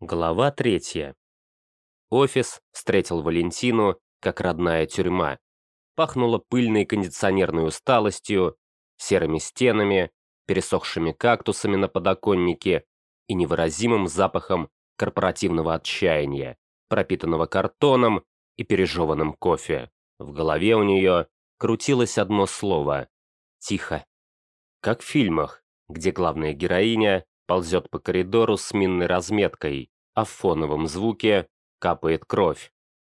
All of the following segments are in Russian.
Глава третья. Офис встретил Валентину, как родная тюрьма. Пахнуло пыльной кондиционерной усталостью, серыми стенами, пересохшими кактусами на подоконнике и невыразимым запахом корпоративного отчаяния, пропитанного картоном и пережеванным кофе. В голове у нее крутилось одно слово – тихо. Как в фильмах, где главная героиня ползет по коридору с минной разметкой, а в фоновом звуке капает кровь.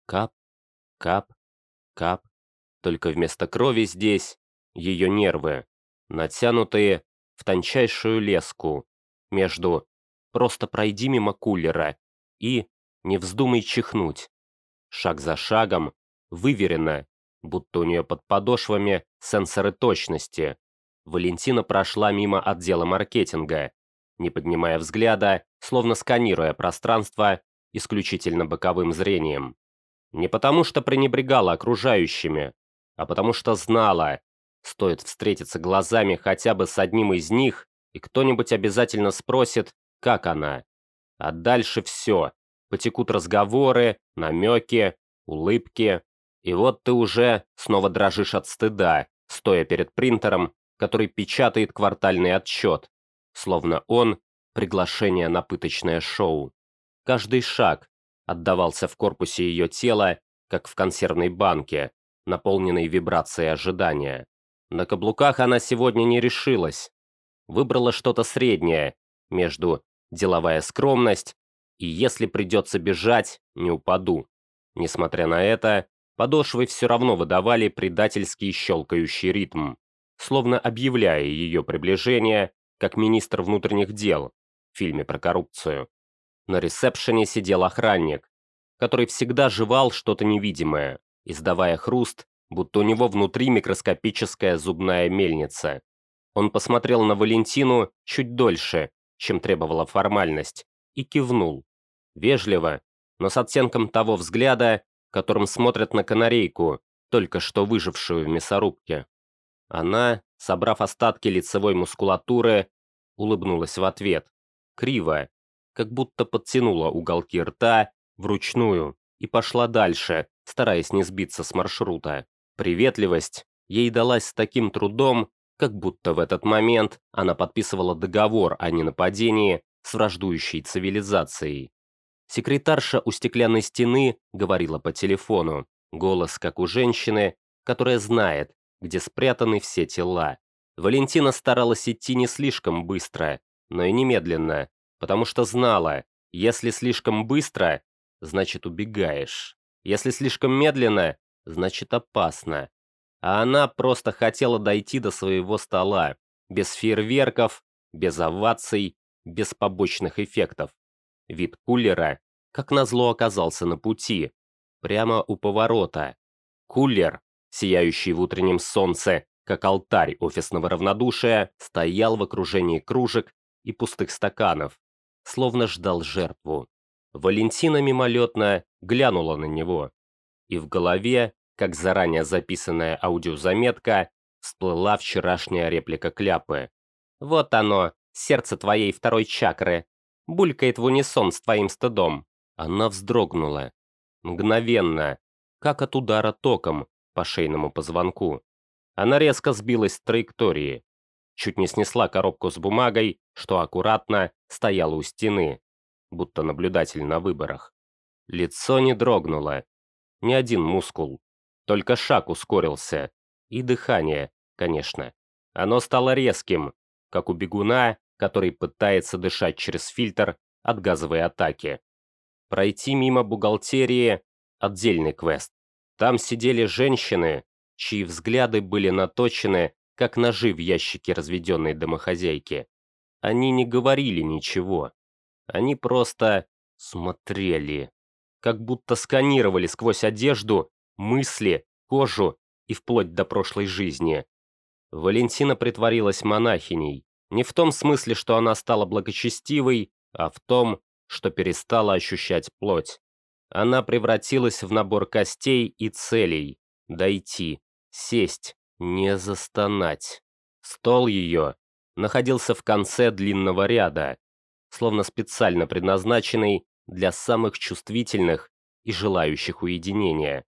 Кап, кап, кап. Только вместо крови здесь ее нервы, натянутые в тончайшую леску между «просто пройди мимо кулера» и «не вздумай чихнуть». Шаг за шагом, выверенно, будто у нее под подошвами сенсоры точности. Валентина прошла мимо отдела маркетинга, не поднимая взгляда, словно сканируя пространство исключительно боковым зрением. Не потому что пренебрегала окружающими, а потому что знала, стоит встретиться глазами хотя бы с одним из них, и кто-нибудь обязательно спросит, как она. А дальше все. Потекут разговоры, намеки, улыбки. И вот ты уже снова дрожишь от стыда, стоя перед принтером, который печатает квартальный отчет, словно он – приглашение на пыточное шоу. Каждый шаг отдавался в корпусе ее тела, как в консервной банке, наполненной вибрацией ожидания. На каблуках она сегодня не решилась. Выбрала что-то среднее между деловая скромность и если придется бежать, не упаду. Несмотря на это, подошвы все равно выдавали предательский щелкающий ритм, словно объявляя ее приближение как министр внутренних дел в фильме про коррупцию. На ресепшене сидел охранник, который всегда жевал что-то невидимое, издавая хруст, будто у него внутри микроскопическая зубная мельница. Он посмотрел на Валентину чуть дольше, чем требовала формальность, и кивнул. Вежливо, но с оттенком того взгляда, которым смотрят на канарейку, только что выжившую в мясорубке. Она, собрав остатки лицевой мускулатуры, улыбнулась в ответ. Криво, как будто подтянула уголки рта вручную и пошла дальше, стараясь не сбиться с маршрута. Приветливость ей далась с таким трудом, как будто в этот момент она подписывала договор о ненападении с враждующей цивилизацией. Секретарша у стеклянной стены говорила по телефону, голос как у женщины, которая знает, где спрятаны все тела. Валентина старалась идти не слишком быстро, но и немедленно, потому что знала, если слишком быстро, значит убегаешь. Если слишком медленно, значит опасно. А она просто хотела дойти до своего стола, без фейерверков, без оваций, без побочных эффектов. Вид кулера, как назло, оказался на пути, прямо у поворота. Кулер сияющий в утреннем солнце, как алтарь офисного равнодушия, стоял в окружении кружек и пустых стаканов, словно ждал жертву. Валентина мимолетно глянула на него, и в голове, как заранее записанная аудиозаметка, всплыла вчерашняя реплика Кляпы. «Вот оно, сердце твоей второй чакры, булькает в унисон с твоим стыдом». Она вздрогнула. Мгновенно, как от удара током, по шейному позвонку. Она резко сбилась с траектории. Чуть не снесла коробку с бумагой, что аккуратно стояла у стены, будто наблюдатель на выборах. Лицо не дрогнуло. Ни один мускул. Только шаг ускорился. И дыхание, конечно. Оно стало резким, как у бегуна, который пытается дышать через фильтр от газовой атаки. Пройти мимо бухгалтерии – отдельный квест. Там сидели женщины, чьи взгляды были наточены, как ножи в ящике разведенной домохозяйки. Они не говорили ничего. Они просто смотрели. Как будто сканировали сквозь одежду, мысли, кожу и вплоть до прошлой жизни. Валентина притворилась монахиней. Не в том смысле, что она стала благочестивой, а в том, что перестала ощущать плоть. Она превратилась в набор костей и целей. Дойти, сесть, не застонать. Стол ее находился в конце длинного ряда. словно специально предназначенный для самых чувствительных и желающих уединения.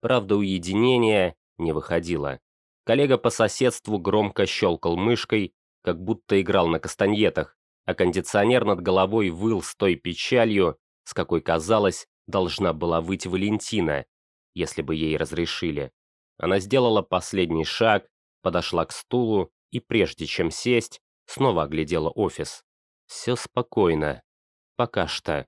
Правда, уединение не выходило. Коллега по соседству громко щелкал мышкой, как будто играл на кастаньетах, а кондиционер над головой выл с той печалью, с какой, казалось, должна была выйти Валентина, если бы ей разрешили. Она сделала последний шаг, подошла к стулу и, прежде чем сесть, снова оглядела офис. Все спокойно. Пока что.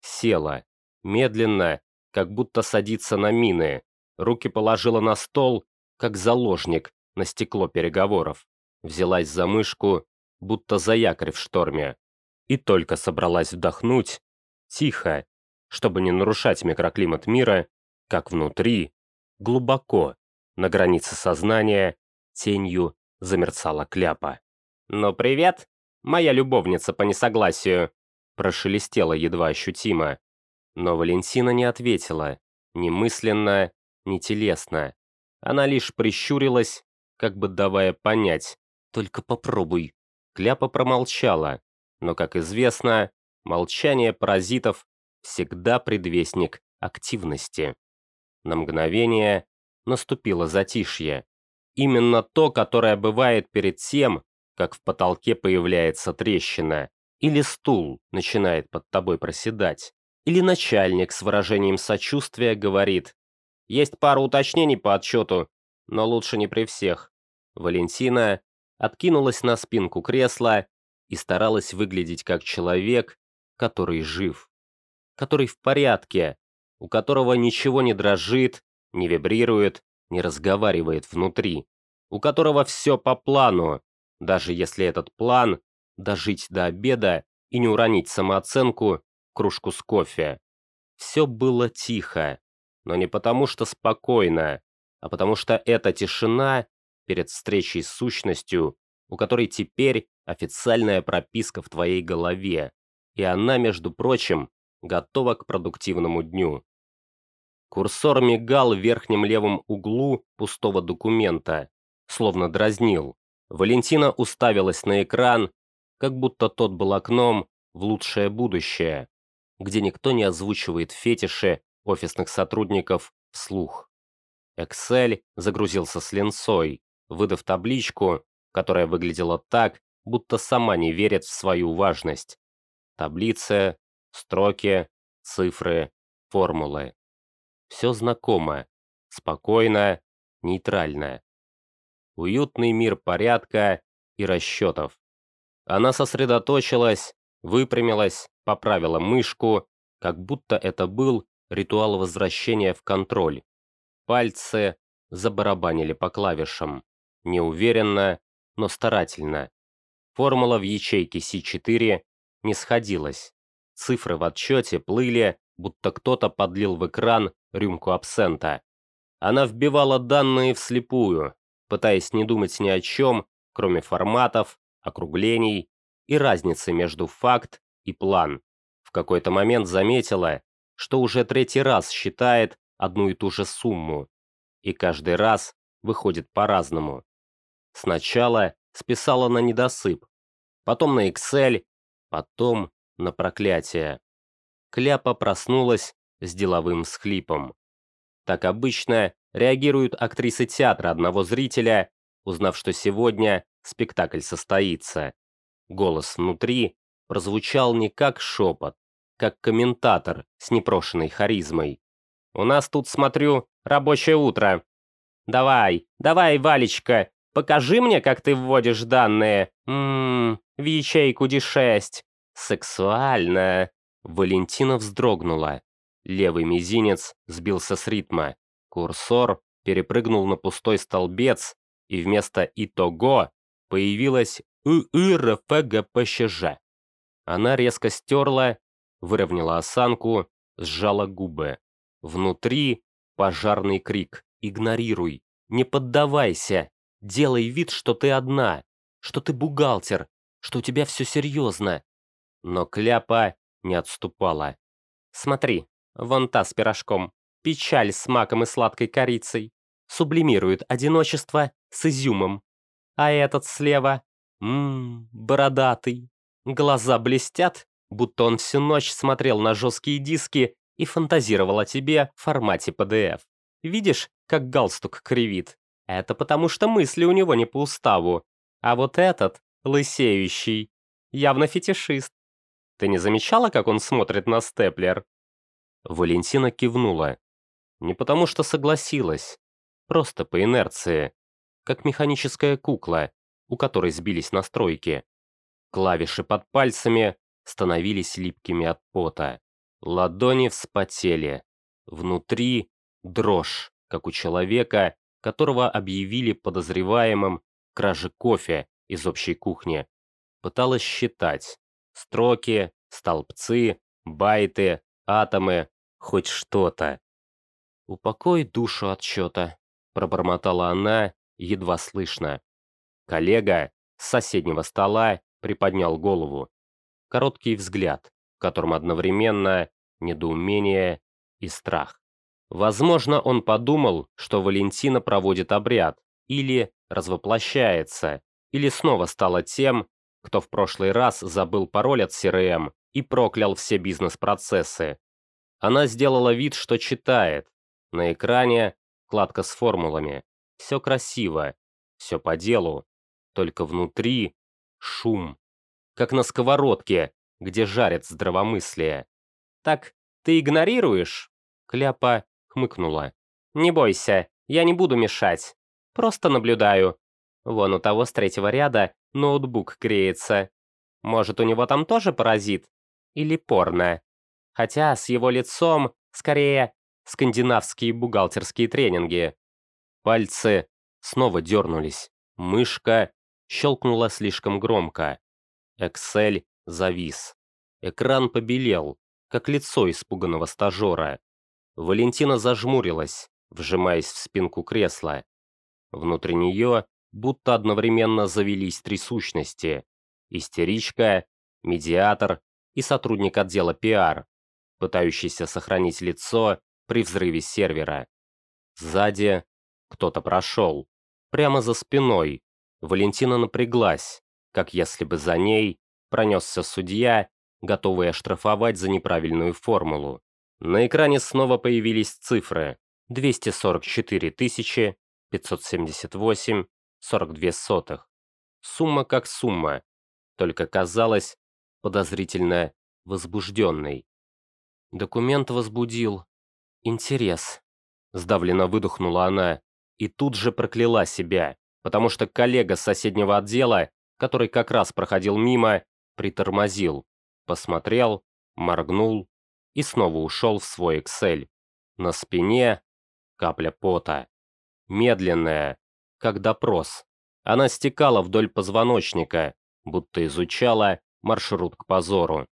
Села. Медленно, как будто садится на мины. Руки положила на стол, как заложник на стекло переговоров. Взялась за мышку, будто за якорь в шторме. И только собралась вдохнуть, тихо, чтобы не нарушать микроклимат мира, как внутри, глубоко, на границе сознания, тенью замерцала кляпа. «Ну привет, моя любовница по несогласию», прошелестела едва ощутимо. Но Валентина не ответила, ни мысленно, ни телесно. Она лишь прищурилась, как бы давая понять, «Только попробуй». Кляпа промолчала, но, как известно, молчание паразитов всегда предвестник активности. На мгновение наступило затишье. Именно то, которое бывает перед тем, как в потолке появляется трещина, или стул начинает под тобой проседать, или начальник с выражением сочувствия говорит «Есть пара уточнений по отчету, но лучше не при всех». Валентина откинулась на спинку кресла и старалась выглядеть как человек, который жив, который в порядке, у которого ничего не дрожит, не вибрирует, не разговаривает внутри, у которого все по плану, даже если этот план – дожить до обеда и не уронить самооценку кружку с кофе. Все было тихо, но не потому что спокойно, а потому что эта тишина перед встречей с сущностью, у которой теперь официальная прописка в твоей голове, и она, между прочим, готова к продуктивному дню. Курсор мигал в верхнем левом углу пустого документа, словно дразнил. Валентина уставилась на экран, как будто тот был окном в лучшее будущее, где никто не озвучивает фетиши офисных сотрудников вслух. Excel загрузился с линцой, выдав табличку, которая выглядела так, будто сама не верит в свою важность. Таблицы, строки, цифры, формулы. Все знакомо, спокойно, нейтрально. Уютный мир порядка и расчетов. Она сосредоточилась, выпрямилась, поправила мышку, как будто это был ритуал возвращения в контроль. Пальцы забарабанили по клавишам. Неуверенно, но старательно. Формула в ячейке C4 не сходилась. Цифры в отчете плыли, будто кто-то подлил в экран рюмку абсента. Она вбивала данные вслепую, пытаясь не думать ни о чем, кроме форматов, округлений и разницы между факт и план. В какой-то момент заметила, что уже третий раз считает одну и ту же сумму. И каждый раз выходит по-разному. Сначала списала на недосып, потом на Excel, потом на проклятие. Кляпа проснулась с деловым схлипом. Так обычно реагируют актрисы театра одного зрителя, узнав, что сегодня спектакль состоится. Голос внутри прозвучал не как шепот, как комментатор с непрошенной харизмой. «У нас тут, смотрю, рабочее утро. Давай, давай, Валечка, покажи мне, как ты вводишь данные. Ммм, в ячейку D6. Сексуально». Валентина вздрогнула. Левый мизинец сбился с ритма. Курсор перепрыгнул на пустой столбец, и вместо «итого» появилась «УИРФГПЩЖ». Она резко стерла, выровняла осанку, сжала губы. Внутри пожарный крик «Игнорируй! Не поддавайся! Делай вид, что ты одна, что ты бухгалтер, что у тебя все серьезно!» Но Кляпа не отступала. «Смотри, Вон та с пирожком. Печаль с маком и сладкой корицей. Сублимирует одиночество с изюмом. А этот слева, ммм, бородатый. Глаза блестят, будто он всю ночь смотрел на жесткие диски и фантазировал о тебе в формате PDF. Видишь, как галстук кривит? Это потому, что мысли у него не по уставу. А вот этот, лысеющий, явно фетишист. Ты не замечала, как он смотрит на степлер?» Валентина кивнула. Не потому что согласилась, просто по инерции, как механическая кукла, у которой сбились настройки. Клавиши под пальцами становились липкими от пота. Ладони вспотели. Внутри дрожь, как у человека, которого объявили подозреваемым в краже кофе из общей кухни. Пыталась считать. Строки, столбцы, байты, атомы, хоть что-то. «Упокой душу отчета», — пробормотала она, едва слышно. Коллега с соседнего стола приподнял голову. Короткий взгляд, в котором одновременно недоумение и страх. Возможно, он подумал, что Валентина проводит обряд, или развоплощается, или снова стала тем, кто в прошлый раз забыл пароль от CRM и проклял все бизнес-процессы. Она сделала вид, что читает. На экране кладка с формулами. Все красиво, все по делу, только внутри шум как на сковородке, где жарят здравомыслие. «Так ты игнорируешь?» Кляпа хмыкнула. «Не бойся, я не буду мешать. Просто наблюдаю. Вон у того с третьего ряда ноутбук греется. Может, у него там тоже паразит? Или порно? Хотя с его лицом, скорее, скандинавские бухгалтерские тренинги». Пальцы снова дернулись. Мышка щелкнула слишком громко. Excel завис. Экран побелел, как лицо испуганного стажера. Валентина зажмурилась, вжимаясь в спинку кресла. Внутри нее будто одновременно завелись три сущности. Истеричка, медиатор и сотрудник отдела пиар, пытающийся сохранить лицо при взрыве сервера. Сзади кто-то прошел. Прямо за спиной. Валентина напряглась, как если бы за ней пронесся судья, готовый оштрафовать за неправильную формулу. На экране снова появились цифры 244 578 42 сотых. Сумма как сумма, только казалась подозрительно возбужденной. Документ возбудил интерес. Сдавленно выдохнула она и тут же прокляла себя, потому что коллега соседнего отдела который как раз проходил мимо, притормозил, посмотрел, моргнул и снова ушел в свой Excel. На спине капля пота. Медленная, как допрос. Она стекала вдоль позвоночника, будто изучала маршрут к позору.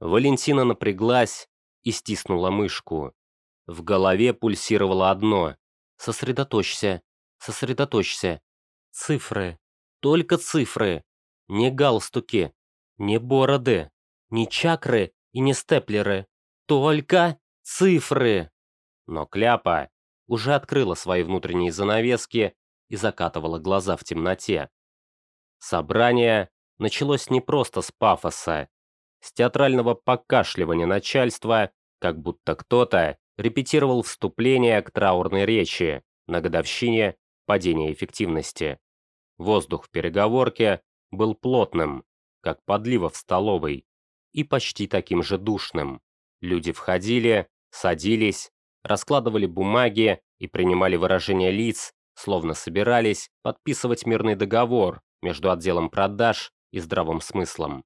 Валентина напряглась и стиснула мышку. В голове пульсировало одно. «Сосредоточься, сосредоточься. Цифры, только цифры. Не галстуки, не бороды, не чакры и не степлеры. Только цифры. Но Кляпа уже открыла свои внутренние занавески и закатывала глаза в темноте. Собрание началось не просто с пафоса, с театрального покашливания начальства, как будто кто-то репетировал вступление к траурной речи на годовщине падения эффективности. Воздух в переговорке был плотным, как подлива в столовой, и почти таким же душным. Люди входили, садились, раскладывали бумаги и принимали выражения лиц, словно собирались подписывать мирный договор между отделом продаж и здравым смыслом.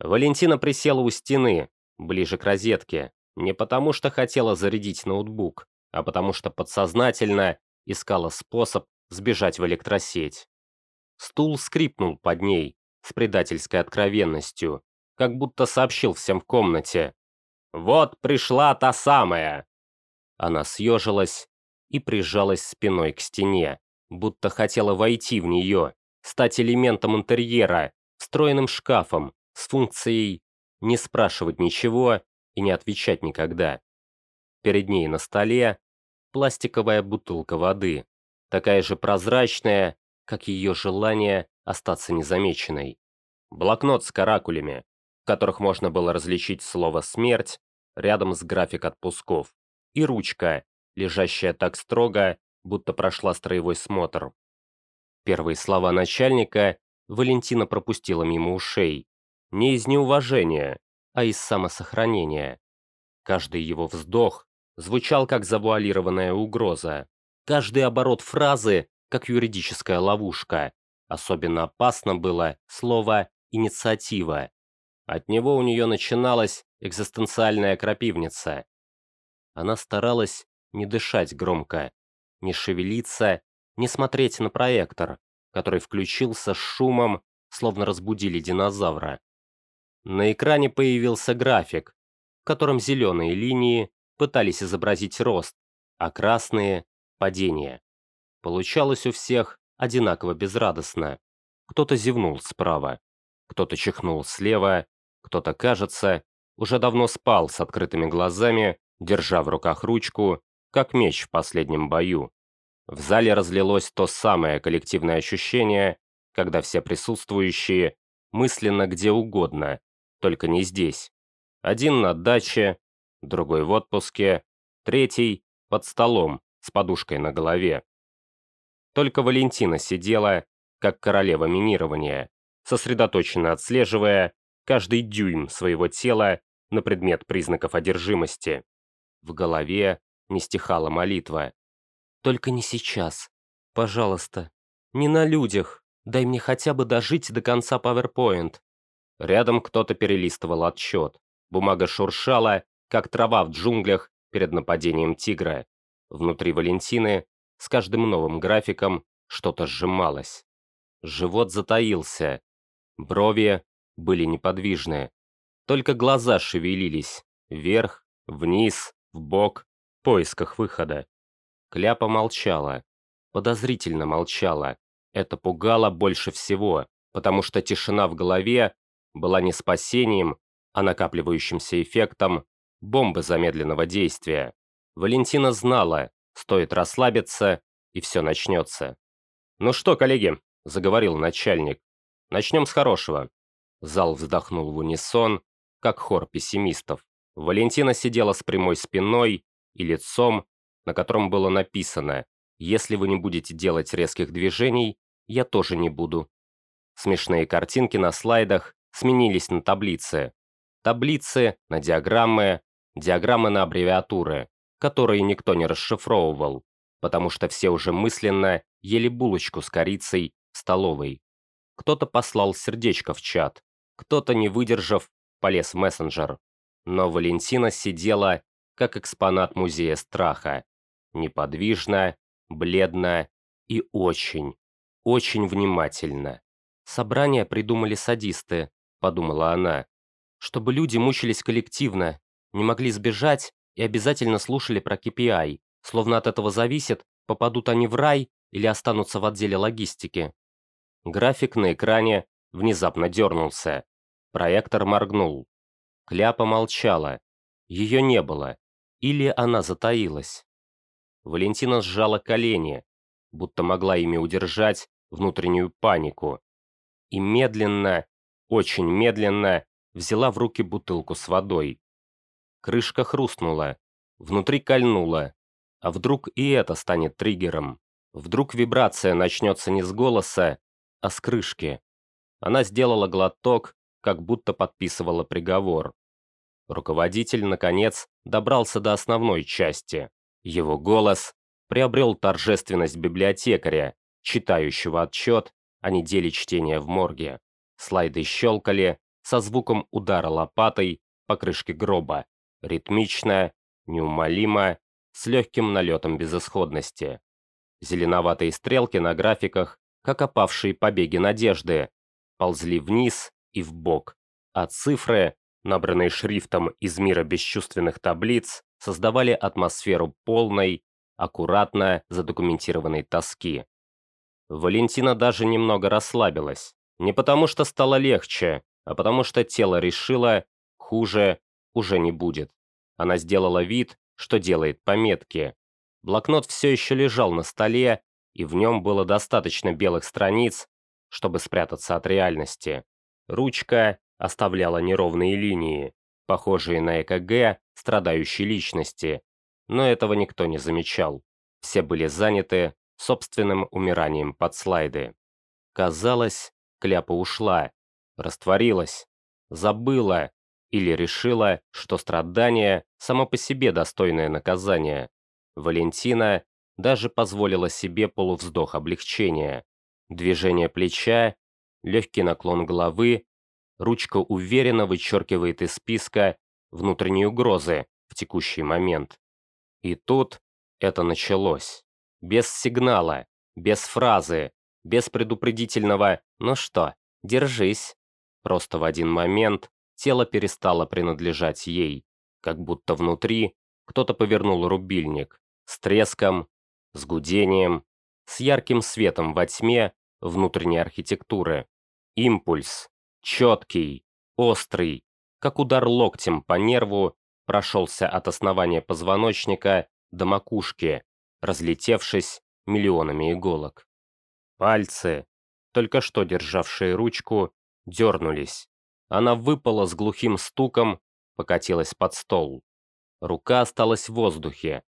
Валентина присела у стены, ближе к розетке, не потому что хотела зарядить ноутбук, а потому что подсознательно искала способ сбежать в электросеть. Стул скрипнул под ней с предательской откровенностью, как будто сообщил всем в комнате. «Вот пришла та самая!» Она съежилась и прижалась спиной к стене, будто хотела войти в нее, стать элементом интерьера, встроенным шкафом, с функцией не спрашивать ничего и не отвечать никогда. Перед ней на столе пластиковая бутылка воды, такая же прозрачная, как ее желание остаться незамеченной. блокнот с каракулями, в которых можно было различить слово «смерть» рядом с график отпусков, и ручка, лежащая так строго, будто прошла строевой смотр. Первые слова начальника Валентина пропустила мимо ушей. Не из неуважения, а из самосохранения. Каждый его вздох звучал как завуалированная угроза. Каждый оборот фразы как юридическая ловушка. Особенно опасно было слово «инициатива». От него у нее начиналась экзистенциальная крапивница. Она старалась не дышать громко, не шевелиться, не смотреть на проектор, который включился с шумом, словно разбудили динозавра. На экране появился график, в котором зеленые линии пытались изобразить рост, а красные – падение. Получалось у всех одинаково безрадостно. Кто-то зевнул справа, кто-то чихнул слева, кто-то, кажется, уже давно спал с открытыми глазами, держа в руках ручку, как меч в последнем бою. В зале разлилось то самое коллективное ощущение, когда все присутствующие мысленно где угодно, только не здесь. Один на даче, другой в отпуске, третий под столом с подушкой на голове. Только Валентина сидела, как королева минирования, сосредоточенно отслеживая каждый дюйм своего тела на предмет признаков одержимости. В голове не стихала молитва. «Только не сейчас. Пожалуйста. Не на людях. Дай мне хотя бы дожить до конца PowerPoint». Рядом кто-то перелистывал отчет. Бумага шуршала, как трава в джунглях перед нападением тигра. Внутри Валентины с каждым новым графиком что-то сжималось. Живот затаился. Брови были неподвижны. Только глаза шевелились. Вверх, вниз, в бок, в поисках выхода. Кляпа молчала. Подозрительно молчала. Это пугало больше всего, потому что тишина в голове была не спасением, а накапливающимся эффектом бомбы замедленного действия. Валентина знала, Стоит расслабиться, и все начнется. «Ну что, коллеги», — заговорил начальник, — «начнем с хорошего». Зал вздохнул в унисон, как хор пессимистов. Валентина сидела с прямой спиной и лицом, на котором было написано «Если вы не будете делать резких движений, я тоже не буду». Смешные картинки на слайдах сменились на таблицы. Таблицы на диаграммы, диаграммы на аббревиатуры которые никто не расшифровывал, потому что все уже мысленно ели булочку с корицей в столовой. Кто-то послал сердечко в чат, кто-то, не выдержав, полез в мессенджер. Но Валентина сидела, как экспонат музея страха, неподвижно, бледно и очень, очень внимательно. «Собрание придумали садисты», — подумала она, «чтобы люди мучились коллективно, не могли сбежать и обязательно слушали про KPI, словно от этого зависит, попадут они в рай или останутся в отделе логистики. График на экране внезапно дернулся. Проектор моргнул. Кляпа молчала. Ее не было. Или она затаилась. Валентина сжала колени, будто могла ими удержать внутреннюю панику. И медленно, очень медленно, взяла в руки бутылку с водой. Крышка хрустнула. Внутри кольнула. А вдруг и это станет триггером? Вдруг вибрация начнется не с голоса, а с крышки. Она сделала глоток, как будто подписывала приговор. Руководитель, наконец, добрался до основной части. Его голос приобрел торжественность библиотекаря, читающего отчет о неделе чтения в морге. Слайды щелкали со звуком удара лопатой по крышке гроба ритмично, неумолимо, с легким налетом безысходности. Зеленоватые стрелки на графиках, как опавшие побеги надежды, ползли вниз и в бок, а цифры, набранные шрифтом из мира бесчувственных таблиц, создавали атмосферу полной, аккуратно задокументированной тоски. Валентина даже немного расслабилась. Не потому что стало легче, а потому что тело решило, хуже уже не будет. Она сделала вид, что делает пометки. Блокнот все еще лежал на столе, и в нем было достаточно белых страниц, чтобы спрятаться от реальности. Ручка оставляла неровные линии, похожие на ЭКГ страдающей личности, но этого никто не замечал. Все были заняты собственным умиранием под слайды. Казалось, Кляпа ушла, растворилась, забыла или решила, что страдание само по себе достойное наказание. Валентина даже позволила себе полувздох облегчения. Движение плеча, легкий наклон головы, ручка уверенно вычеркивает из списка внутренние угрозы в текущий момент. И тут это началось. Без сигнала, без фразы, без предупредительного «ну что, держись». Просто в один момент тело перестало принадлежать ей, как будто внутри кто-то повернул рубильник с треском, с гудением, с ярким светом во тьме внутренней архитектуры. Импульс, четкий, острый, как удар локтем по нерву, прошелся от основания позвоночника до макушки, разлетевшись миллионами иголок. Пальцы, только что державшие ручку, дернулись. Она выпала с глухим стуком, покатилась под стол. Рука осталась в воздухе,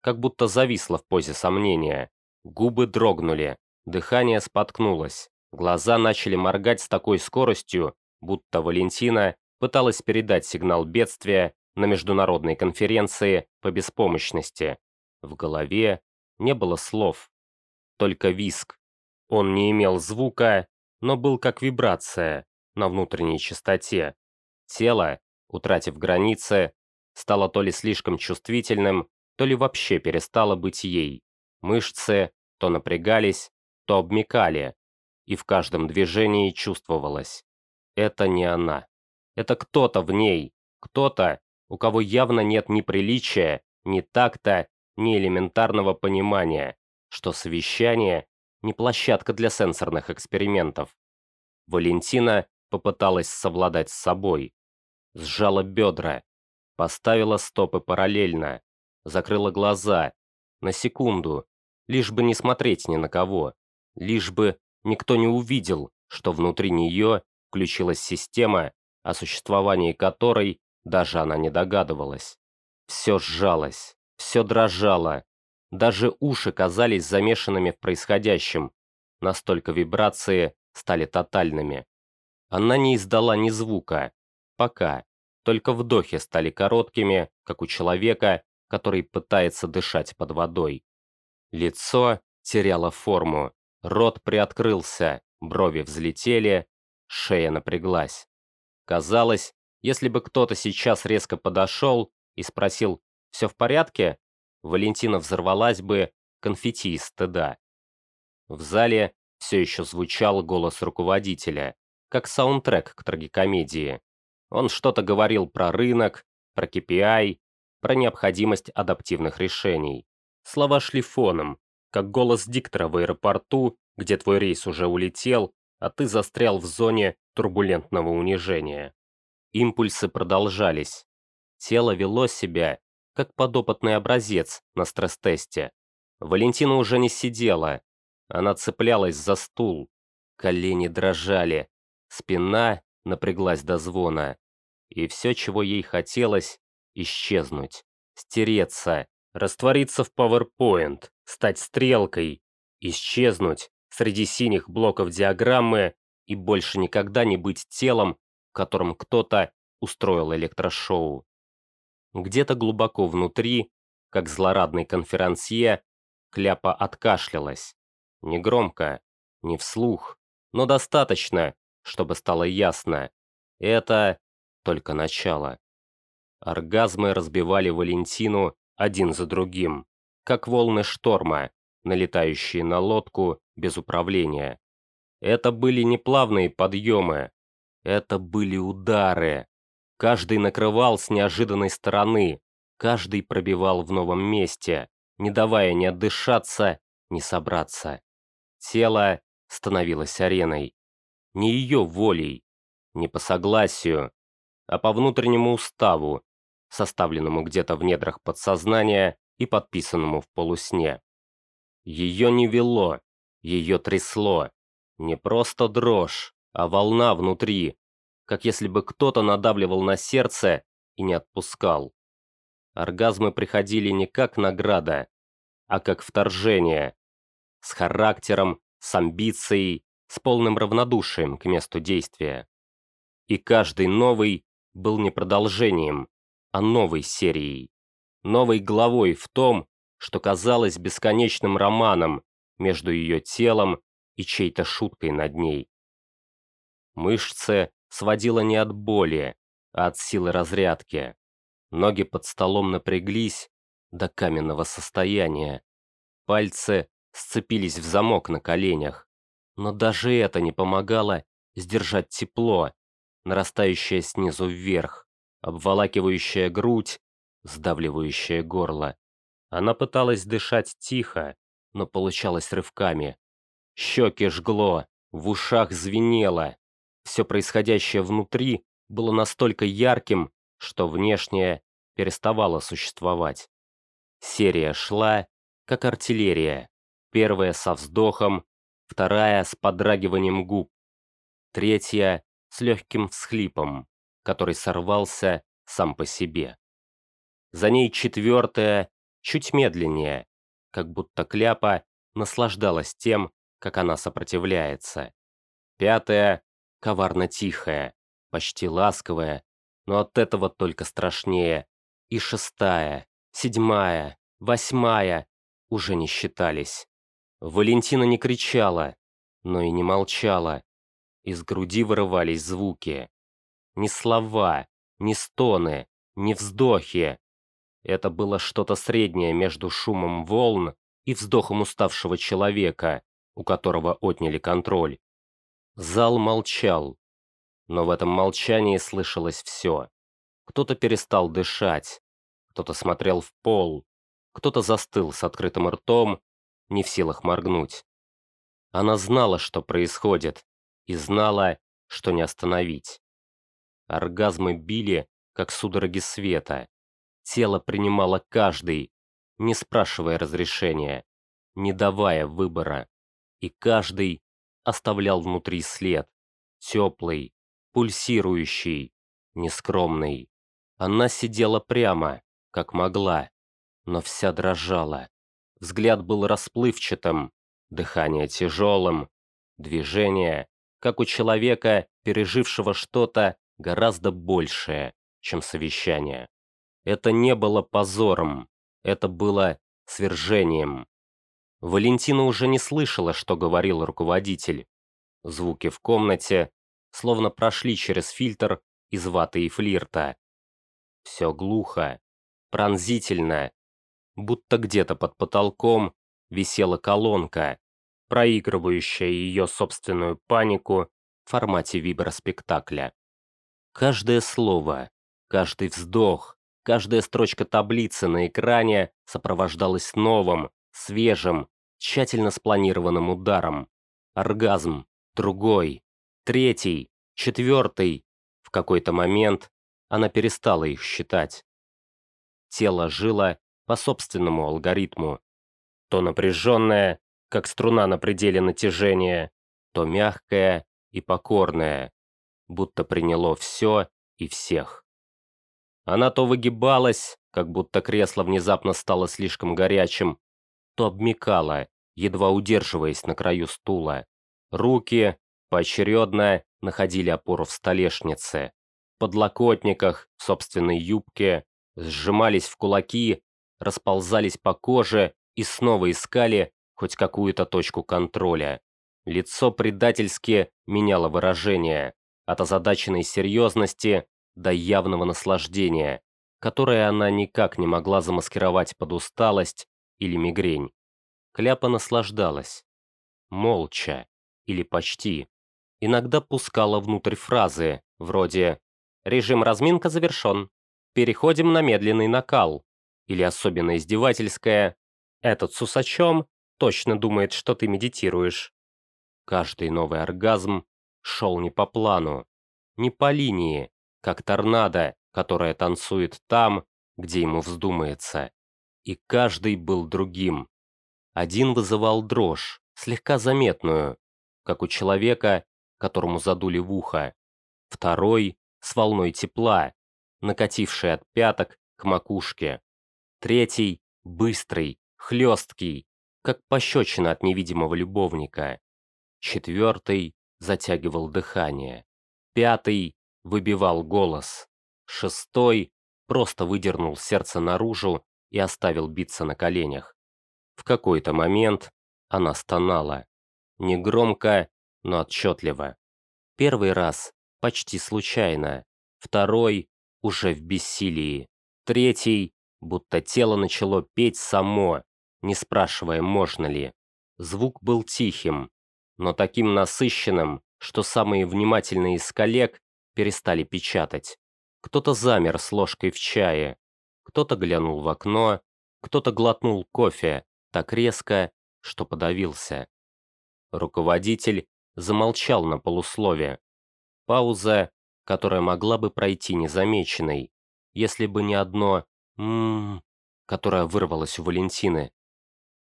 как будто зависла в позе сомнения. Губы дрогнули, дыхание споткнулось, глаза начали моргать с такой скоростью, будто Валентина пыталась передать сигнал бедствия на международной конференции по беспомощности. В голове не было слов, только виск. Он не имел звука, но был как вибрация на внутренней частоте. Тело, утратив границы, стало то ли слишком чувствительным, то ли вообще перестало быть ей. Мышцы то напрягались, то обмекали, и в каждом движении чувствовалось. Это не она. Это кто-то в ней, кто-то, у кого явно нет ни приличия, ни такта, ни элементарного понимания, что совещание не площадка для сенсорных экспериментов. Валентина попыталась совладать с собой. Сжала бедра, поставила стопы параллельно, закрыла глаза, на секунду, лишь бы не смотреть ни на кого, лишь бы никто не увидел, что внутри нее включилась система, о существовании которой даже она не догадывалась. Все сжалось, все дрожало, даже уши казались замешанными в происходящем, настолько вибрации стали тотальными. Она не издала ни звука, пока, только вдохи стали короткими, как у человека, который пытается дышать под водой. Лицо теряло форму, рот приоткрылся, брови взлетели, шея напряглась. Казалось, если бы кто-то сейчас резко подошел и спросил «все в порядке?», Валентина взорвалась бы конфетти из стыда. В зале все еще звучал голос руководителя, как саундтрек к трагикомедии. Он что-то говорил про рынок, про KPI, про необходимость адаптивных решений. Слова шли фоном, как голос диктора в аэропорту, где твой рейс уже улетел, а ты застрял в зоне турбулентного унижения. Импульсы продолжались. Тело вело себя, как подопытный образец на стресс-тесте. Валентина уже не сидела. Она цеплялась за стул. Колени дрожали. Спина напряглась до звона. И все, чего ей хотелось, исчезнуть, стереться, раствориться в PowerPoint, стать стрелкой, исчезнуть среди синих блоков диаграммы и больше никогда не быть телом, в котором кто-то устроил электрошоу. Где-то глубоко внутри, как злорадный конферансье, Кляпа откашлялась. Не громко, не вслух, но достаточно, чтобы стало ясно. Это только начало. Оргазмы разбивали Валентину один за другим, как волны шторма, налетающие на лодку без управления. Это были не плавные подъемы, это были удары, Каждый накрывал с неожиданной стороны, каждый пробивал в новом месте, не давая ни отдышаться, ни собраться. Тело становилось ареной. Не ее волей, не по согласию, а по внутреннему уставу, составленному где-то в недрах подсознания и подписанному в полусне. Ее не вело, ее трясло. Не просто дрожь, а волна внутри, как если бы кто-то надавливал на сердце и не отпускал. Оргазмы приходили не как награда, а как вторжение, с характером, с амбицией, с полным равнодушием к месту действия. И каждый новый был не продолжением, а новой серией, новой главой в том, что казалось бесконечным романом между ее телом и чьей-то шуткой над ней. Мышцы сводило не от боли, а от силы разрядки. Ноги под столом напряглись до каменного состояния. Пальцы сцепились в замок на коленях. Но даже это не помогало сдержать тепло, нарастающее снизу вверх, обволакивающее грудь, сдавливающее горло. Она пыталась дышать тихо, но получалось рывками. Щеки жгло, в ушах звенело. Все происходящее внутри было настолько ярким, что внешнее переставало существовать. Серия шла, как артиллерия. Первая со вздохом, вторая с подрагиванием губ, третья с легким всхлипом, который сорвался сам по себе. За ней четвертая, чуть медленнее, как будто кляпа наслаждалась тем, как она сопротивляется. Пятая, коварно тихая, почти ласковая, но от этого только страшнее. И шестая, седьмая, восьмая уже не считались. Валентина не кричала, но и не молчала. Из груди вырывались звуки. Ни слова, ни стоны, ни вздохи. Это было что-то среднее между шумом волн и вздохом уставшего человека, у которого отняли контроль. Зал молчал, но в этом молчании слышалось все. Кто-то перестал дышать, кто-то смотрел в пол, кто-то застыл с открытым ртом, не в силах моргнуть. Она знала, что происходит, и знала, что не остановить. Оргазмы били, как судороги света. Тело принимало каждый, не спрашивая разрешения, не давая выбора. И каждый оставлял внутри след, теплый, пульсирующий, нескромный. Она сидела прямо, как могла, но вся дрожала. Взгляд был расплывчатым, дыхание тяжелым, движение, как у человека, пережившего что-то гораздо большее, чем совещание. Это не было позором, это было свержением. Валентина уже не слышала, что говорил руководитель. Звуки в комнате словно прошли через фильтр из ваты и флирта. Все глухо, пронзительно, будто где-то под потолком висела колонка, проигрывающая ее собственную панику в формате виброспектакля. Каждое слово, каждый вздох, каждая строчка таблицы на экране сопровождалась новым, свежим, тщательно спланированным ударом. Оргазм, другой, третий, четвертый. В какой-то момент она перестала их считать. Тело жило по собственному алгоритму. То напряженное, как струна на пределе натяжения, то мягкое и покорное, будто приняло все и всех. Она то выгибалась, как будто кресло внезапно стало слишком горячим, то обмекала, едва удерживаясь на краю стула. Руки поочередно находили опору в столешнице. Подлокотниках, в собственной юбке, сжимались в кулаки, расползались по коже и снова искали хоть какую-то точку контроля. Лицо предательски меняло выражение, от озадаченной серьезности до явного наслаждения, которое она никак не могла замаскировать под усталость или мигрень. Кляпа наслаждалась. Молча. Или почти. Иногда пускала внутрь фразы, вроде «Режим разминка завершен. Переходим на медленный накал». Или особенно издевательская «Этот с усачом точно думает, что ты медитируешь». Каждый новый оргазм шел не по плану, не по линии, как торнадо, которое танцует там, где ему вздумается. И каждый был другим, один вызывал дрожь, слегка заметную, как у человека, которому задули в ухо. второй с волной тепла, накатившей от пяток к макушке, третий быстрый, хлесткий, как пощечина от невидимого любовника, четвертый затягивал дыхание, пятый выбивал голос, шестой просто выдернул сердце наружу и оставил биться на коленях. В какой-то момент она стонала. Негромко, но отчетливо. Первый раз почти случайно, второй уже в бессилии, третий будто тело начало петь само, не спрашивая, можно ли. Звук был тихим, но таким насыщенным, что самые внимательные из коллег перестали печатать. Кто-то замер с ложкой в чае, кто-то глянул в окно, кто-то глотнул кофе так резко, что подавился. Руководитель замолчал на полуслове. Пауза, которая могла бы пройти незамеченной, если бы не одно «ммм», которое вырвалось у Валентины.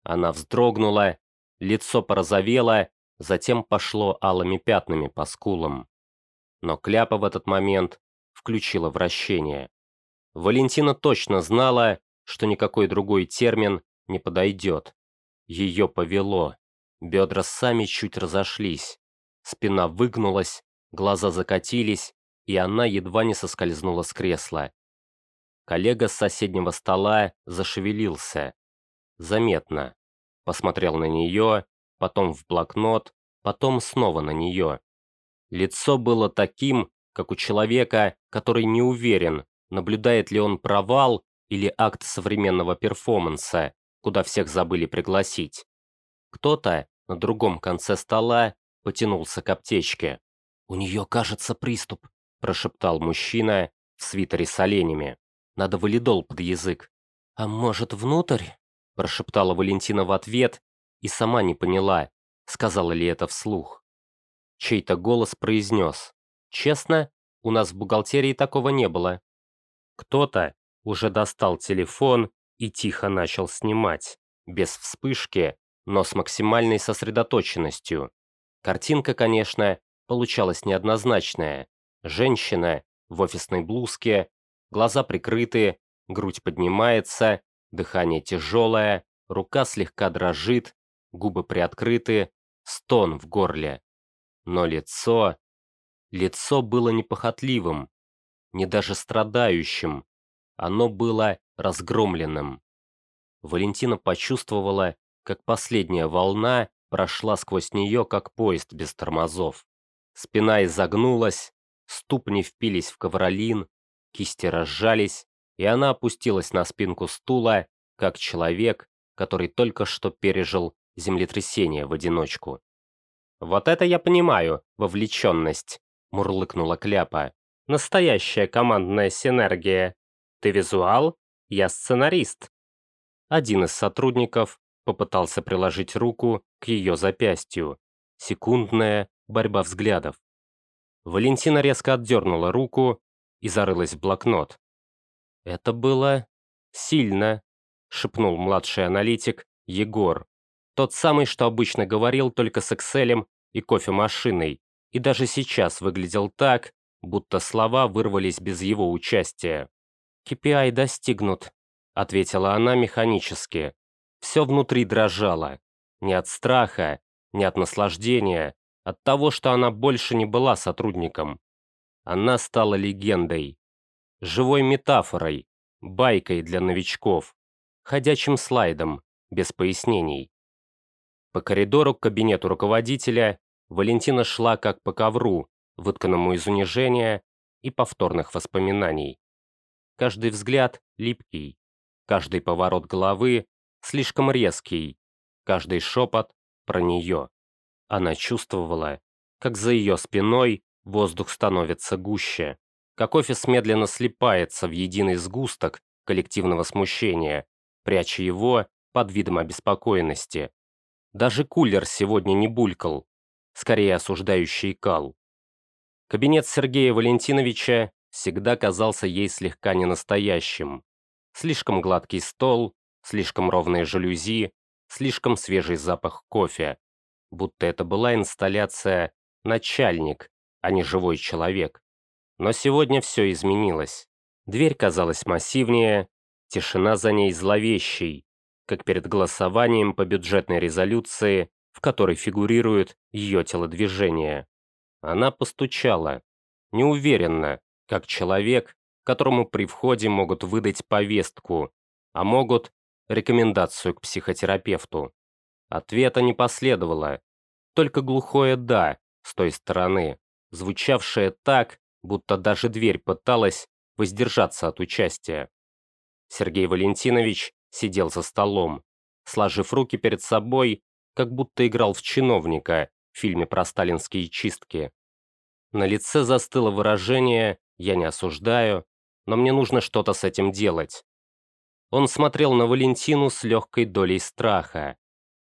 Она вздрогнула, лицо порозовело, затем пошло алыми пятнами по скулам. Но Кляпа в этот момент включила вращение. Валентина точно знала, что никакой другой термин не подойдет. Ее повело. Бедра сами чуть разошлись. Спина выгнулась, глаза закатились, и она едва не соскользнула с кресла. Коллега с соседнего стола зашевелился. Заметно. Посмотрел на нее, потом в блокнот, потом снова на нее. Лицо было таким, как у человека, который не уверен, наблюдает ли он провал или акт современного перформанса, куда всех забыли пригласить. Кто-то на другом конце стола потянулся к аптечке. «У нее, кажется, приступ», – прошептал мужчина в свитере с оленями. «Надо валидол под язык». «А может, внутрь?» – прошептала Валентина в ответ и сама не поняла, сказала ли это вслух. Чей-то голос произнес. «Честно, у нас в бухгалтерии такого не было». Кто-то уже достал телефон и тихо начал снимать, без вспышки, но с максимальной сосредоточенностью. Картинка, конечно, получалась неоднозначная. Женщина в офисной блузке, глаза прикрыты, грудь поднимается, дыхание тяжелое, рука слегка дрожит, губы приоткрыты, стон в горле. Но лицо... Лицо было непохотливым, не даже страдающим. Оно было разгромленным. Валентина почувствовала, как последняя волна прошла сквозь нее, как поезд без тормозов. Спина изогнулась, ступни впились в ковролин, кисти разжались, и она опустилась на спинку стула, как человек, который только что пережил землетрясение в одиночку. «Вот это я понимаю, вовлеченность», — мурлыкнула Кляпа. «Настоящая командная синергия. Ты визуал, я сценарист». Один из сотрудников попытался приложить руку к ее запястью. Секундная борьба взглядов. Валентина резко отдернула руку и зарылась в блокнот. «Это было сильно», — шепнул младший аналитик Егор. Тот самый, что обычно говорил только с Экселем и кофемашиной, и даже сейчас выглядел так, будто слова вырвались без его участия. «KPI достигнут», — ответила она механически. Все внутри дрожало. Не от страха, не от наслаждения, от того, что она больше не была сотрудником. Она стала легендой. Живой метафорой, байкой для новичков, ходячим слайдом, без пояснений. По коридору к кабинету руководителя Валентина шла как по ковру, вытканному из унижения и повторных воспоминаний. Каждый взгляд липкий, каждый поворот головы слишком резкий, каждый шепот про нее. Она чувствовала, как за ее спиной воздух становится гуще, как офис медленно слипается в единый сгусток коллективного смущения, пряча его под видом обеспокоенности. Даже кулер сегодня не булькал, скорее осуждающий кал. Кабинет Сергея Валентиновича всегда казался ей слегка ненастоящим. Слишком гладкий стол, слишком ровные жалюзи, слишком свежий запах кофе. Будто это была инсталляция «начальник», а не живой человек. Но сегодня все изменилось. Дверь казалась массивнее, тишина за ней зловещей, как перед голосованием по бюджетной резолюции, в которой фигурирует ее телодвижение. Она постучала, неуверенно, как человек, которому при входе могут выдать повестку, а могут рекомендацию к психотерапевту. Ответа не последовало, только глухое «да» с той стороны, звучавшее так, будто даже дверь пыталась воздержаться от участия. Сергей Валентинович сидел за столом, сложив руки перед собой, как будто играл в чиновника в фильме про сталинские чистки. На лице застыло выражение «я не осуждаю, но мне нужно что-то с этим делать». Он смотрел на Валентину с легкой долей страха.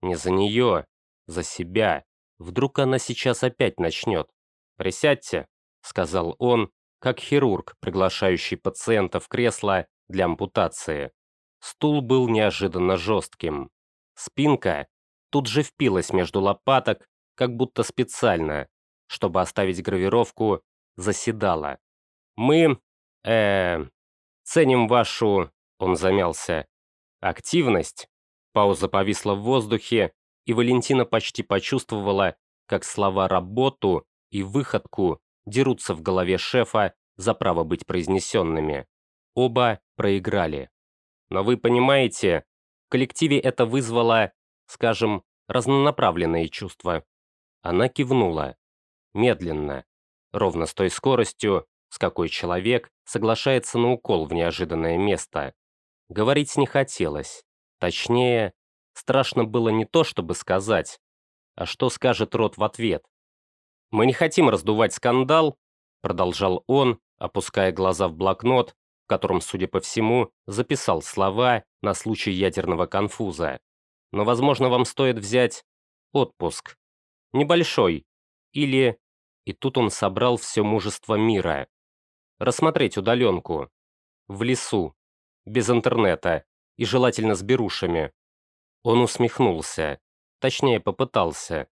Не за нее, за себя. Вдруг она сейчас опять начнет. «Присядьте», — сказал он, как хирург, приглашающий пациента в кресло для ампутации. Стул был неожиданно жестким. Спинка тут же впилась между лопаток, как будто специально, чтобы оставить гравировку «заседала». «Мы, э, ценим вашу...» Он замялся. «Активность?» Пауза повисла в воздухе, и Валентина почти почувствовала, как слова «работу» и «выходку» дерутся в голове шефа за право быть произнесенными. Оба проиграли. Но вы понимаете, в коллективе это вызвало, скажем, разнонаправленные чувства. Она кивнула. Медленно. Ровно с той скоростью, с какой человек соглашается на укол в неожиданное место. Говорить не хотелось. Точнее, страшно было не то, чтобы сказать, а что скажет рот в ответ. «Мы не хотим раздувать скандал», продолжал он, опуская глаза в блокнот, котором, судя по всему, записал слова на случай ядерного конфуза. «Но, возможно, вам стоит взять отпуск. Небольшой. Или...» И тут он собрал все мужество мира. Рассмотреть удаленку. В лесу без интернета и желательно с берушами. Он усмехнулся, точнее попытался.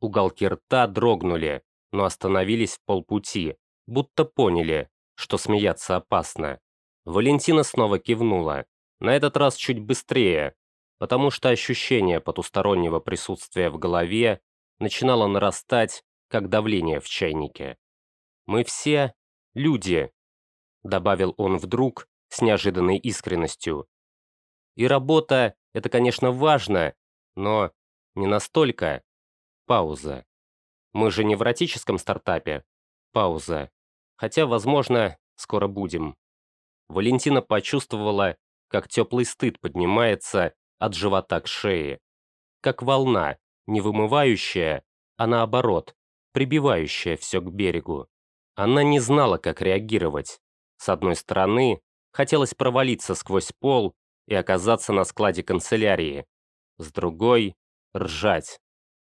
Уголки рта дрогнули, но остановились в полпути, будто поняли, что смеяться опасно. Валентина снова кивнула, на этот раз чуть быстрее, потому что ощущение потустороннего присутствия в голове начинало нарастать, как давление в чайнике. «Мы все люди», — добавил он вдруг, с неожиданной искренностью. И работа — это, конечно, важно, но не настолько. Пауза. Мы же не в эротическом стартапе. Пауза. Хотя, возможно, скоро будем. Валентина почувствовала, как теплый стыд поднимается от живота к шее. Как волна, не вымывающая, а наоборот, прибивающая все к берегу. Она не знала, как реагировать. С одной стороны, Хотелось провалиться сквозь пол и оказаться на складе канцелярии. С другой — ржать.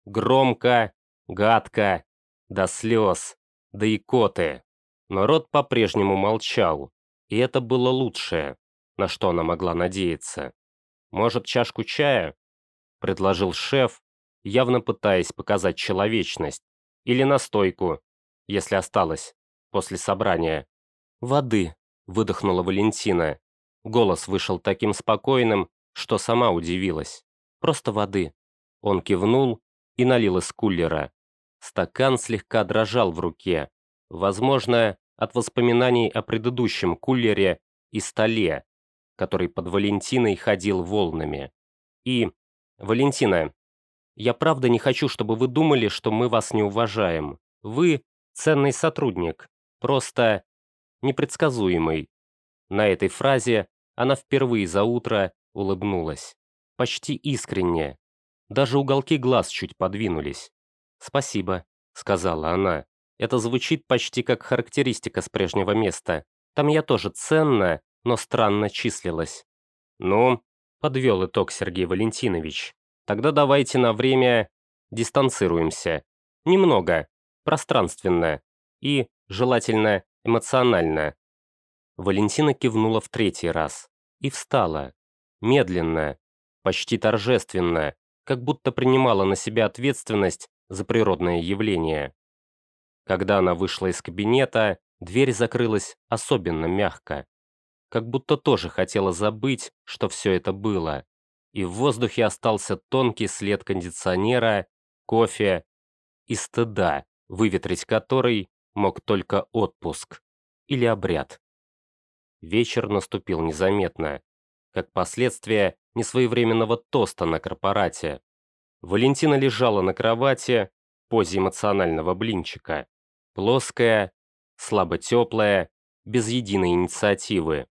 Громко, гадко, до слез, до икоты. Но рот по-прежнему молчал, и это было лучшее, на что она могла надеяться. «Может, чашку чая?» — предложил шеф, явно пытаясь показать человечность. «Или настойку, если осталось, после собрания. Воды», выдохнула Валентина. Голос вышел таким спокойным, что сама удивилась. Просто воды. Он кивнул и налил из кулера. Стакан слегка дрожал в руке. Возможно, от воспоминаний о предыдущем кулере и столе, который под Валентиной ходил волнами. И, Валентина, я правда не хочу, чтобы вы думали, что мы вас не уважаем. Вы ценный сотрудник. Просто непредсказуемый. На этой фразе она впервые за утро улыбнулась. Почти искренне. Даже уголки глаз чуть подвинулись. «Спасибо», — сказала она. Это звучит почти как характеристика с прежнего места. Там я тоже ценна, но странно числилась. «Ну», — подвел итог Сергей Валентинович, «тогда давайте на время дистанцируемся. Немного, пространственно и, желательно, эмоционально. Валентина кивнула в третий раз и встала, медленно, почти торжественно, как будто принимала на себя ответственность за природное явление. Когда она вышла из кабинета, Дверь закрылась особенно мягко, как будто тоже хотела забыть, что все это было. И в воздухе остался тонкий след кондиционера, кофе и стыда, выветрить который мог только отпуск или обряд. Вечер наступил незаметно, как последствие несвоевременного тоста на корпорате. Валентина лежала на кровати, позе эмоционального блинчика, плоская, слабо теплая, без единой инициативы.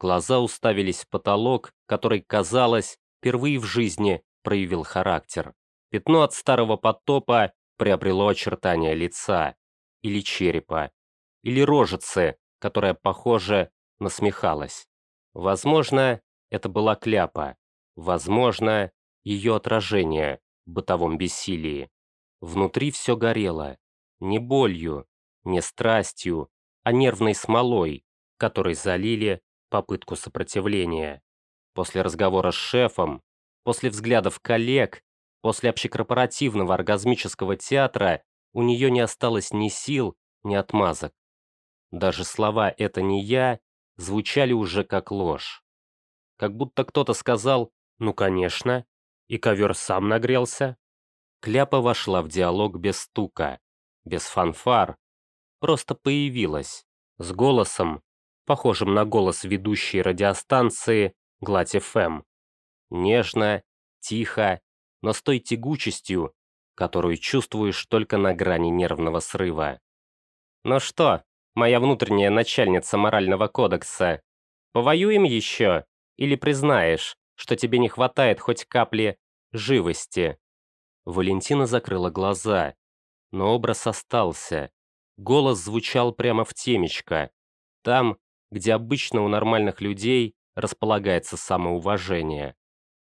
Глаза уставились в потолок, который, казалось, впервые в жизни проявил характер. Пятно от старого потопа приобрело очертания лица, или черепа, или рожицы, которая, похоже, насмехалась. Возможно, это была кляпа. Возможно, ее отражение в бытовом бессилии. Внутри все горело. Не болью, не страстью, а нервной смолой, которой залили попытку сопротивления. После разговора с шефом, после взглядов коллег, после общекорпоративного оргазмического театра у нее не осталось ни сил, ни отмазок. Даже слова «это не я» звучали уже как ложь. Как будто кто-то сказал «ну конечно», и ковер сам нагрелся. Кляпа вошла в диалог без стука, без фанфар, просто появилась, с голосом, похожим на голос ведущей радиостанции Гладь ФМ. Нежно, тихо, но с той тягучестью, которую чувствуешь только на грани нервного срыва. «Ну что, моя внутренняя начальница морального кодекса, повоюем еще или признаешь, что тебе не хватает хоть капли живости?» Валентина закрыла глаза, но образ остался. Голос звучал прямо в темечко, там, где обычно у нормальных людей располагается самоуважение.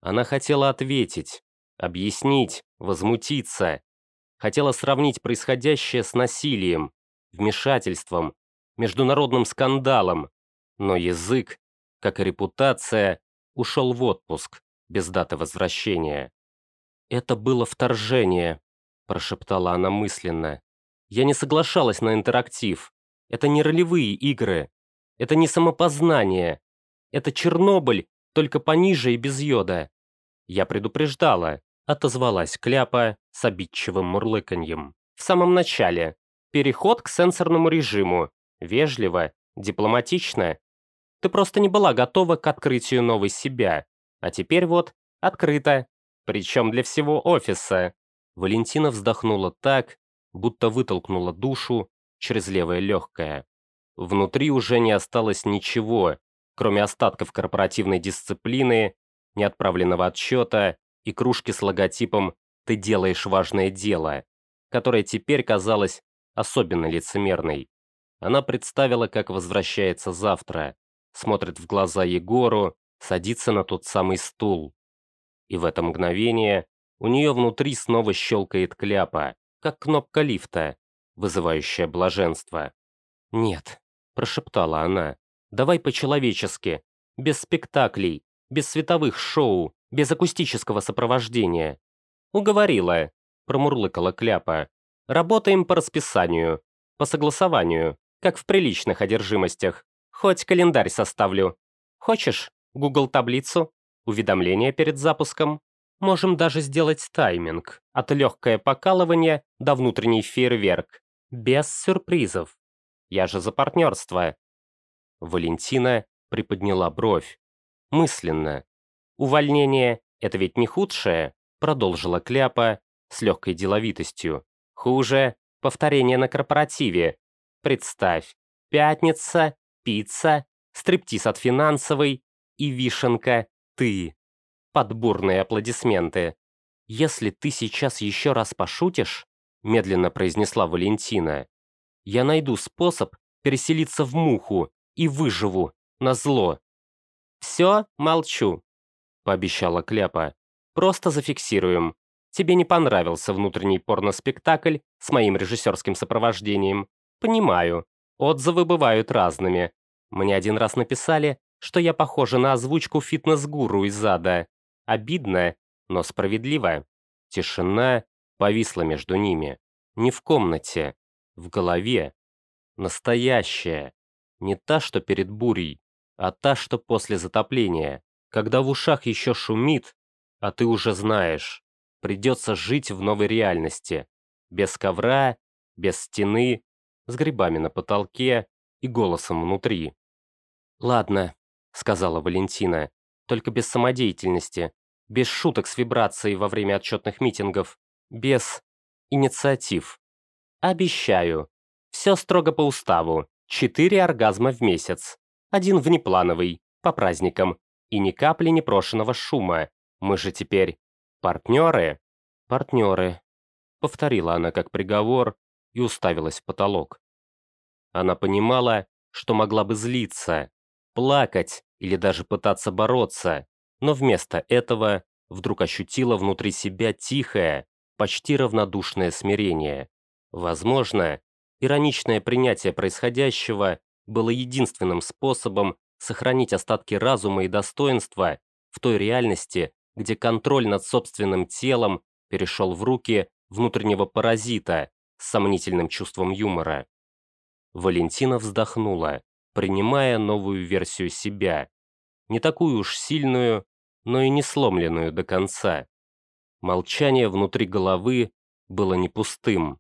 Она хотела ответить, объяснить, возмутиться. Хотела сравнить происходящее с насилием, вмешательством, международным скандалом, но язык, как и репутация, ушел в отпуск без даты возвращения. «Это было вторжение», – прошептала она мысленно. «Я не соглашалась на интерактив. Это не ролевые игры. Это не самопознание. Это Чернобыль, только пониже и без йода. Я предупреждала, отозвалась Кляпа с обидчивым мурлыканьем. В самом начале. Переход к сенсорному режиму. Вежливо, дипломатично. Ты просто не была готова к открытию новой себя. А теперь вот, открыто. Причем для всего офиса. Валентина вздохнула так, будто вытолкнула душу через левое легкое. Внутри уже не осталось ничего, кроме остатков корпоративной дисциплины, неотправленного отчета и кружки с логотипом «Ты делаешь важное дело», которая теперь казалась особенно лицемерной. Она представила, как возвращается завтра, смотрит в глаза Егору, садится на тот самый стул. И в это мгновение у нее внутри снова щелкает кляпа, как кнопка лифта, вызывающая блаженство. «Нет», – прошептала она, – «давай по-человечески, без спектаклей, без световых шоу, без акустического сопровождения». «Уговорила», – промурлыкала Кляпа. «Работаем по расписанию, по согласованию, как в приличных одержимостях. Хоть календарь составлю. Хочешь, Google таблицу, уведомления перед запуском? Можем даже сделать тайминг, от легкое покалывание до внутренний фейерверк. Без сюрпризов. Я же за партнерство». Валентина приподняла бровь. Мысленно. «Увольнение — это ведь не худшее», продолжила Кляпа с легкой деловитостью. «Хуже — повторение на корпоративе. Представь, пятница, пицца, стриптиз от финансовой и вишенка ты». Под бурные аплодисменты. «Если ты сейчас еще раз пошутишь», медленно произнесла Валентина, я найду способ переселиться в муху и выживу, на зло. «Все, молчу», — пообещала Кляпа. «Просто зафиксируем. Тебе не понравился внутренний порноспектакль с моим режиссерским сопровождением. Понимаю, отзывы бывают разными. Мне один раз написали, что я похожа на озвучку фитнес-гуру из ада. Обидно, но справедливо. Тишина повисла между ними. Не в комнате, в голове. Настоящая. Не та, что перед бурей, а та, что после затопления, когда в ушах еще шумит, а ты уже знаешь, придется жить в новой реальности, без ковра, без стены, с грибами на потолке и голосом внутри. «Ладно», — сказала Валентина, — «только без самодеятельности, без шуток с вибрацией во время отчетных митингов, без инициатив. Обещаю. Все строго по уставу. Четыре оргазма в месяц. Один внеплановый, по праздникам. И ни капли непрошенного шума. Мы же теперь партнеры. Партнеры. Повторила она как приговор и уставилась в потолок. Она понимала, что могла бы злиться, плакать или даже пытаться бороться, но вместо этого вдруг ощутила внутри себя тихое, почти равнодушное смирение. Возможно, ироничное принятие происходящего было единственным способом сохранить остатки разума и достоинства в той реальности, где контроль над собственным телом перешел в руки внутреннего паразита с сомнительным чувством юмора. Валентина вздохнула, принимая новую версию себя, не такую уж сильную, но и не сломленную до конца. Молчание внутри головы было не пустым.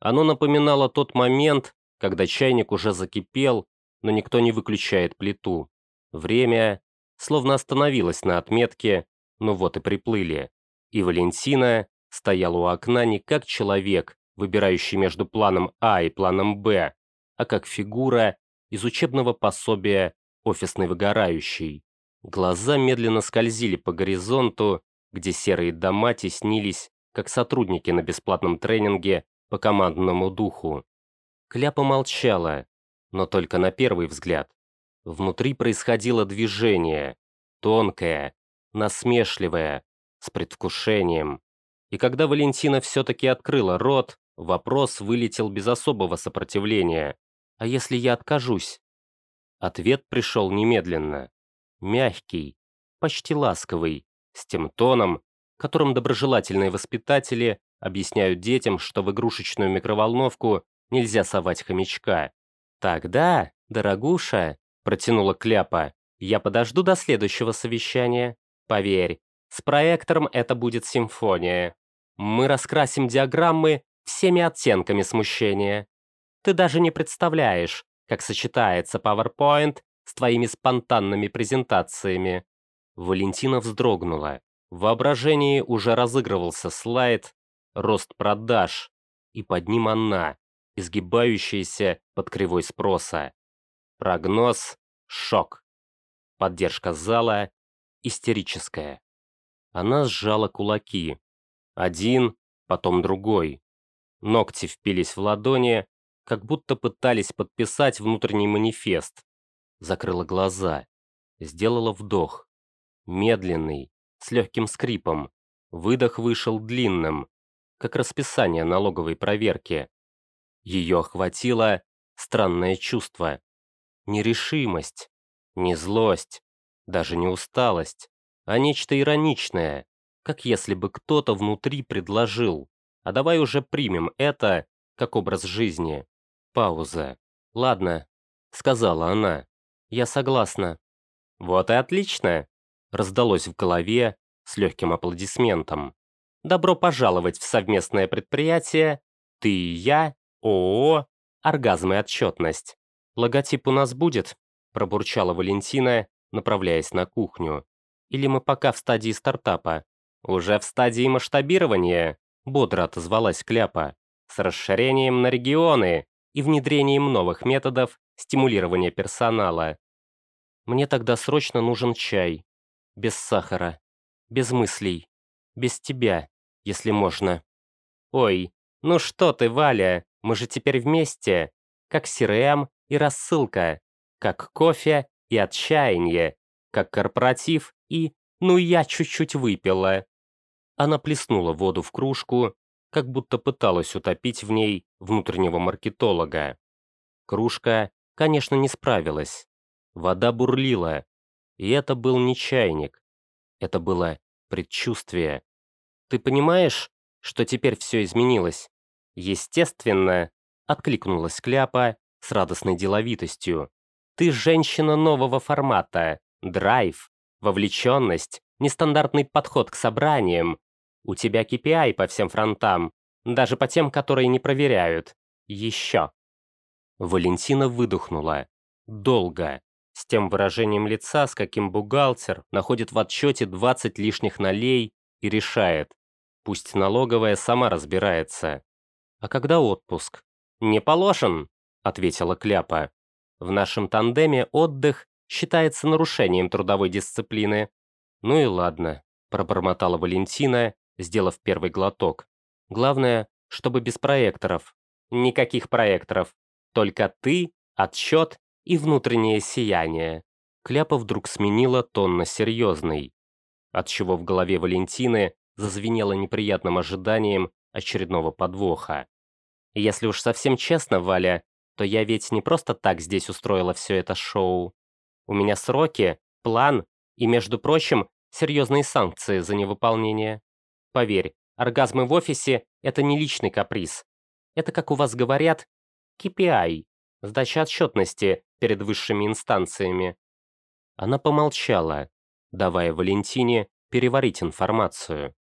Оно напоминало тот момент, когда чайник уже закипел, но никто не выключает плиту. Время словно остановилось на отметке, ну вот и приплыли. И Валентина стояла у окна не как человек, выбирающий между планом А и планом Б, а как фигура из учебного пособия «Офисный выгорающий». Глаза медленно скользили по горизонту, где серые дома теснились, как сотрудники на бесплатном тренинге по командному духу. Кляпа молчала, но только на первый взгляд. Внутри происходило движение, тонкое, насмешливое, с предвкушением. И когда Валентина все-таки открыла рот, вопрос вылетел без особого сопротивления. «А если я откажусь?» Ответ пришел немедленно. Мягкий, почти ласковый, с тем тоном, которым доброжелательные воспитатели объясняют детям, что в игрушечную микроволновку нельзя совать хомячка. «Тогда, дорогуша», — протянула Кляпа, — «я подожду до следующего совещания. Поверь, с проектором это будет симфония. Мы раскрасим диаграммы всеми оттенками смущения. Ты даже не представляешь, как сочетается PowerPoint с твоими спонтанными презентациями. Валентина вздрогнула. В воображении уже разыгрывался слайд «Рост продаж», и под ним она, изгибающаяся под кривой спроса. Прогноз – шок. Поддержка зала – истерическая. Она сжала кулаки. Один, потом другой. Ногти впились в ладони, как будто пытались подписать внутренний манифест. Закрыла глаза. Сделала вдох медленный, с легким скрипом. Выдох вышел длинным, как расписание налоговой проверки. Ее охватило странное чувство. Нерешимость, не злость, даже не усталость, а нечто ироничное, как если бы кто-то внутри предложил, а давай уже примем это как образ жизни. Пауза. «Ладно», — сказала она, — «я согласна». «Вот и отлично», раздалось в голове с легким аплодисментом. «Добро пожаловать в совместное предприятие «Ты и я», ООО, «Оргазм и отчетность». «Логотип у нас будет?» – пробурчала Валентина, направляясь на кухню. «Или мы пока в стадии стартапа?» «Уже в стадии масштабирования», – бодро отозвалась Кляпа. «С расширением на регионы и внедрением новых методов стимулирования персонала. Мне тогда срочно нужен чай», без сахара, без мыслей, без тебя, если можно. Ой, ну что ты, Валя, мы же теперь вместе, как CRM и рассылка, как кофе и отчаяние, как корпоратив и «ну я чуть-чуть выпила». Она плеснула воду в кружку, как будто пыталась утопить в ней внутреннего маркетолога. Кружка, конечно, не справилась. Вода бурлила, и это был не чайник. Это было предчувствие. Ты понимаешь, что теперь все изменилось? Естественно, откликнулась Кляпа с радостной деловитостью. «Ты женщина нового формата. Драйв, вовлеченность, нестандартный подход к собраниям. У тебя KPI по всем фронтам, даже по тем, которые не проверяют. Еще». Валентина выдохнула. Долго. С тем выражением лица, с каким бухгалтер находит в отчете 20 лишних налей и решает. Пусть налоговая сама разбирается. А когда отпуск? Не положен, ответила Кляпа. В нашем тандеме отдых считается нарушением трудовой дисциплины. Ну и ладно, пробормотала Валентина, сделав первый глоток. Главное, чтобы без проекторов. Никаких проекторов. Только ты, отчет и внутреннее сияние. Кляпа вдруг сменила тон на серьезный, отчего в голове Валентины зазвенело неприятным ожиданием очередного подвоха. Если уж совсем честно, Валя, то я ведь не просто так здесь устроила все это шоу. У меня сроки, план и, между прочим, серьезные санкции за невыполнение. Поверь, оргазмы в офисе – это не личный каприз. Это, как у вас говорят, KPI, сдача отчетности перед высшими инстанциями. Она помолчала, давая Валентине переварить информацию.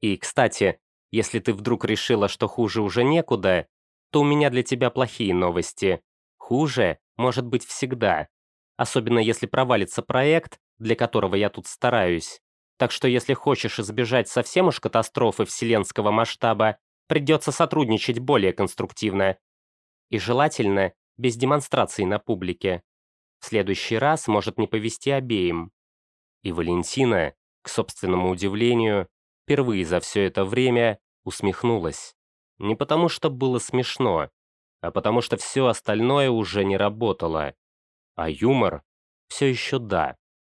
И, кстати, если ты вдруг решила, что хуже уже некуда, то у меня для тебя плохие новости. Хуже может быть всегда. Особенно если провалится проект, для которого я тут стараюсь. Так что если хочешь избежать совсем уж катастрофы вселенского масштаба, придется сотрудничать более конструктивно, и желательно без демонстраций на публике. В следующий раз может не повести обеим. И Валентина, к собственному удивлению, впервые за все это время усмехнулась. Не потому что было смешно, а потому что все остальное уже не работало. А юмор все еще да.